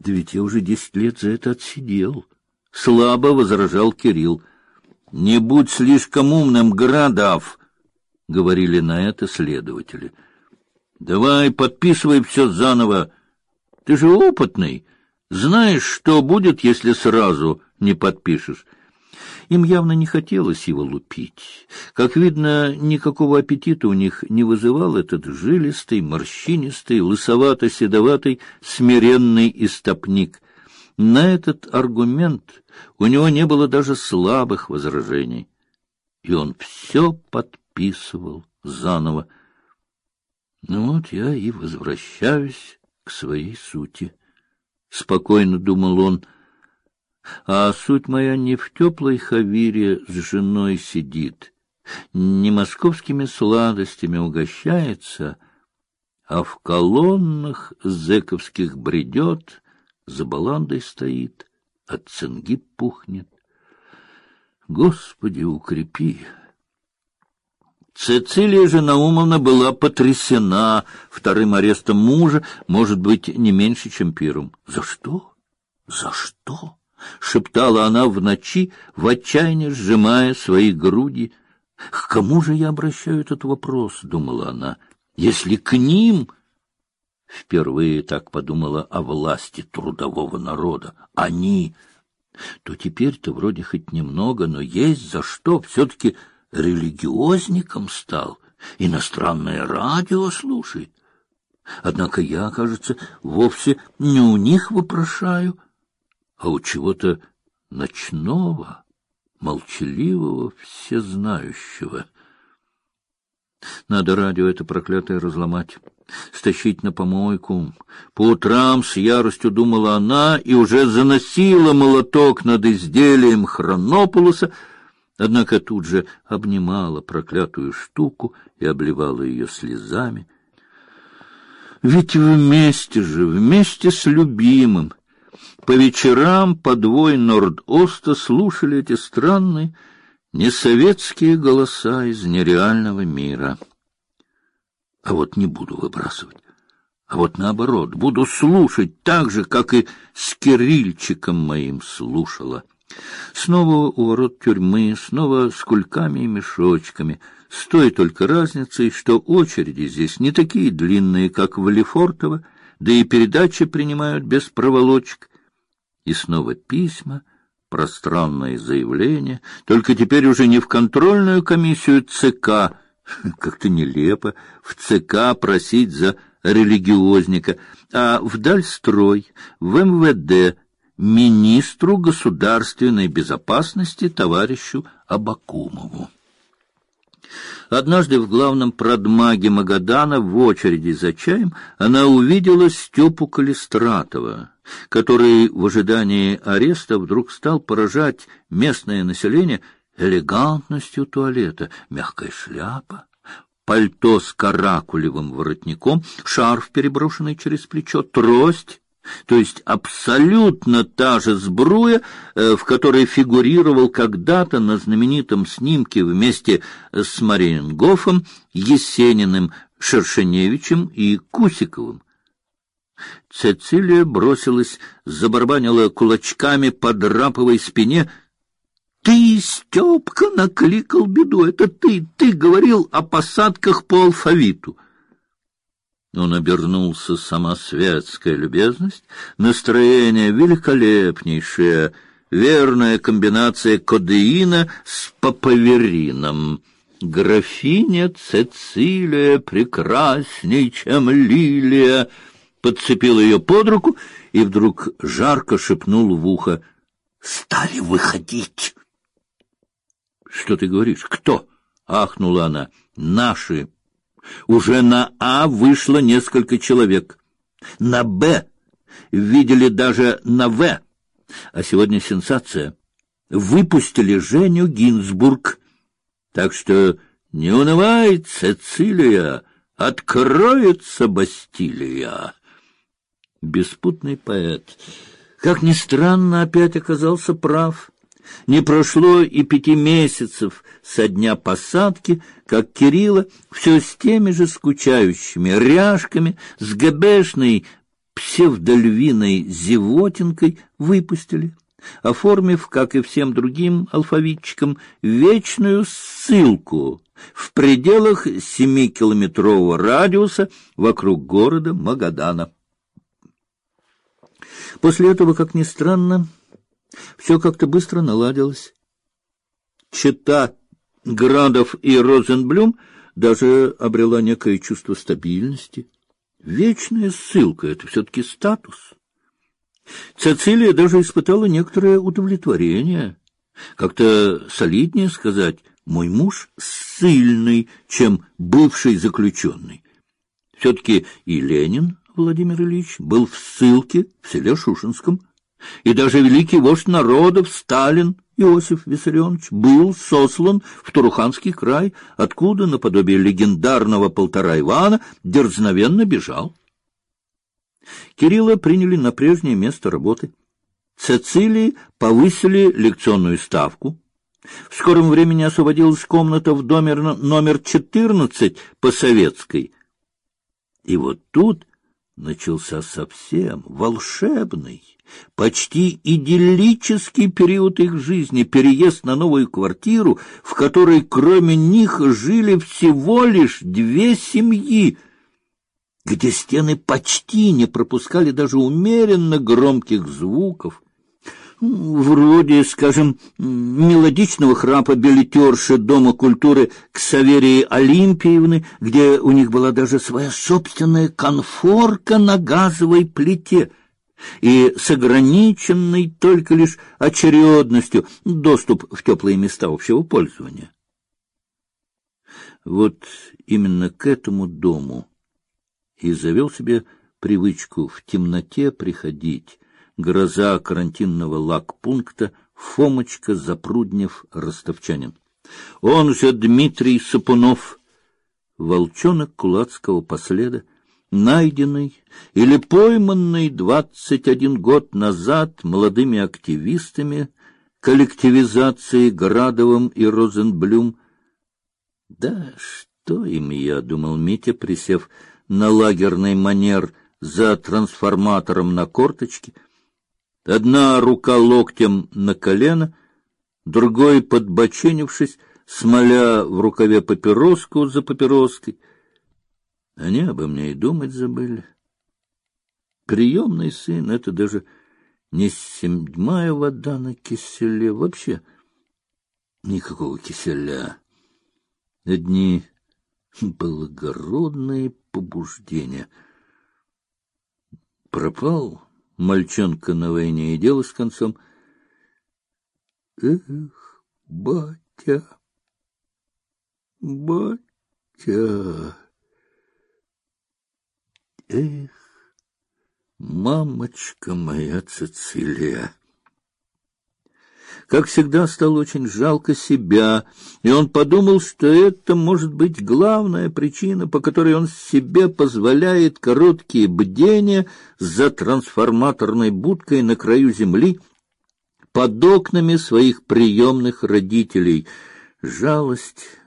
Да ведь я уже десять лет за это отсидел. Слабо возражал Кирилл. Не будь слишком умным, Градав, говорили на это следователи. Давай подписывай все заново. Ты же опытный, знаешь, что будет, если сразу не подпишешь. Им явно не хотелось его лупить. Как видно, никакого аппетита у них не вызывал этот жилистый, морщинистый, лысовато-седоватый, смиренный истопник. На этот аргумент у него не было даже слабых возражений. И он все подписывал заново. Ну вот я и возвращаюсь к своей сути. Спокойно думал он, — а суть моя не в теплой хавире с женой сидит, не московскими сладостями угощается, а в колоннах зэковских бредет, за баландой стоит, от цинги пухнет. Господи, укрепи! Цицилия же Наумовна была потрясена вторым арестом мужа, может быть, не меньше, чем первым. За что? За что? — шептала она в ночи, в отчаянии сжимая свои груди. «К кому же я обращаю этот вопрос?» — думала она. «Если к ним...» Впервые так подумала о власти трудового народа. Они... То теперь-то вроде хоть немного, но есть за что. Все-таки религиозником стал. Иностранное радио слушает. Однако я, кажется, вовсе не у них вопрошаю, — а у чего-то ночного, молчаливого, всезнающего. Надо радио это проклятое разломать, стащить на помойку. По утрам с яростью думала она и уже заносила молоток над изделием Хронополуса, однако тут же обнимала проклятую штуку и обливала ее слезами. Ведь вместе же, вместе с любимым, по вечерам подвой Норд-Оста слушали эти странные несоветские голоса из нереального мира. А вот не буду выбрасывать, а вот наоборот, буду слушать так же, как и с Кирильчиком моим слушала. Снова у ворот тюрьмы, снова с кульками и мешочками, с той только разницей, что очереди здесь не такие длинные, как в Лефортово, да и передачи принимают без проволочек. И снова письма, пространное заявление, только теперь уже не в контрольную комиссию ЦК, как-то нелепо, в ЦК просить за религиозника, а в Дальстрой, в МВД, министру государственной безопасности товарищу Абакумову. Однажды в главном продмаге Магадана в очереди за чаем она увидела Степу Калистратова, который в ожидании ареста вдруг стал поражать местное население элегантностью туалета, мягкая шляпа, пальто с каракулевым воротником, шарф, переброшенный через плечо, трость то есть абсолютно та же сбруя, э, в которой фигурировал когда-то на знаменитом снимке вместе с Мариенгофом, Есениным, Шершеневичем и Кусиковым. Цецилия бросилась, забарбанила кулачками по драповой спине. — Ты, Степка, накликал беду, это ты, ты говорил о посадках по алфавиту. — он обернулся, сама светская любезность, настроение великолепнейшее, верная комбинация кодеина с папаверином. Графиня Цецилия прекрасней, чем лилия, подцепил ее под руку и вдруг жарко шепнул в ухо: "Стали выходить". Что ты говоришь? Кто? ахнула она. Наши уже на А вышло несколько человек. На Б видели даже на В. А сегодня сенсация. Выпустили Женю Гинзбург. Так что не унывай, Цицилия, откроется Бастилия. Беспутный поэт, как ни странно, опять оказался прав. Не прошло и пяти месяцев со дня посадки, как Кирилла все с теми же скучающими ряжками, с ГБшной псевдольвиной зевотинкой выпустили, оформив, как и всем другим алфавитчикам, вечную ссылку в пределах семикилометрового радиуса вокруг города Магадана. После этого, как ни странно, все как-то быстро наладилось. Чита Градов и Розенблюм даже обрела некое чувство стабильности. Вечная ссылка — это все-таки статус. Цицилия даже испытала некоторое удовлетворение. Как-то солиднее сказать «мой муж сильный, чем бывший заключенный». Все-таки и Ленин Владимир Ильич был в ссылке в селе Шушинском, и даже великий вождь народов Сталин Иосиф Виссарионович был сослан в Туруханский край, откуда, наподобие легендарного полтора Ивана, дерзновенно бежал. Кирилла приняли на прежнее место работы. Цицилии повысили лекционную ставку. В скором времени освободилась комната в доме номер 14 по Советской. И вот тут начался совсем волшебный, почти идиллический период их жизни, переезд на новую квартиру, в которой кроме них жили всего лишь две семьи, где стены почти не пропускали даже умеренно громких звуков, вроде, скажем, мелодичного храпа билетерши Дома культуры Ксаверии Олимпиевны, где у них была даже своя собственная конфорка на газовой плите и с ограниченной только лишь очередностью доступ в теплые места общего пользования. Вот именно к этому дому и завел себе привычку в темноте приходить, гроза карантинного лагпункта Фомочка Запруднев Ростовчанин. Он же Дмитрий Сапунов, волчонок кулацкого последа, найденный или пойманный двадцать один год назад молодыми активистами коллективизации Градовым и Розенблюм. Да что им я, думал Митя, присев на лагерный манер за трансформатором на корточке — Одна рука локтем на колено, другой, подбоченившись, смоля в рукаве папироску за папироской. Они обо мне и думать забыли. Приемный сын — это даже не седьмая вода на киселе, вообще никакого киселя. Одни благородные побуждения. Пропал мальчонка на войне и дело с концом. Эх, батя, батя, эх, мамочка моя Цицилия. Как всегда, стало очень жалко себя, и он подумал, что это может быть главная причина, по которой он себе позволяет короткие бдения за трансформаторной будкой на краю земли под окнами своих приемных родителей. Жалость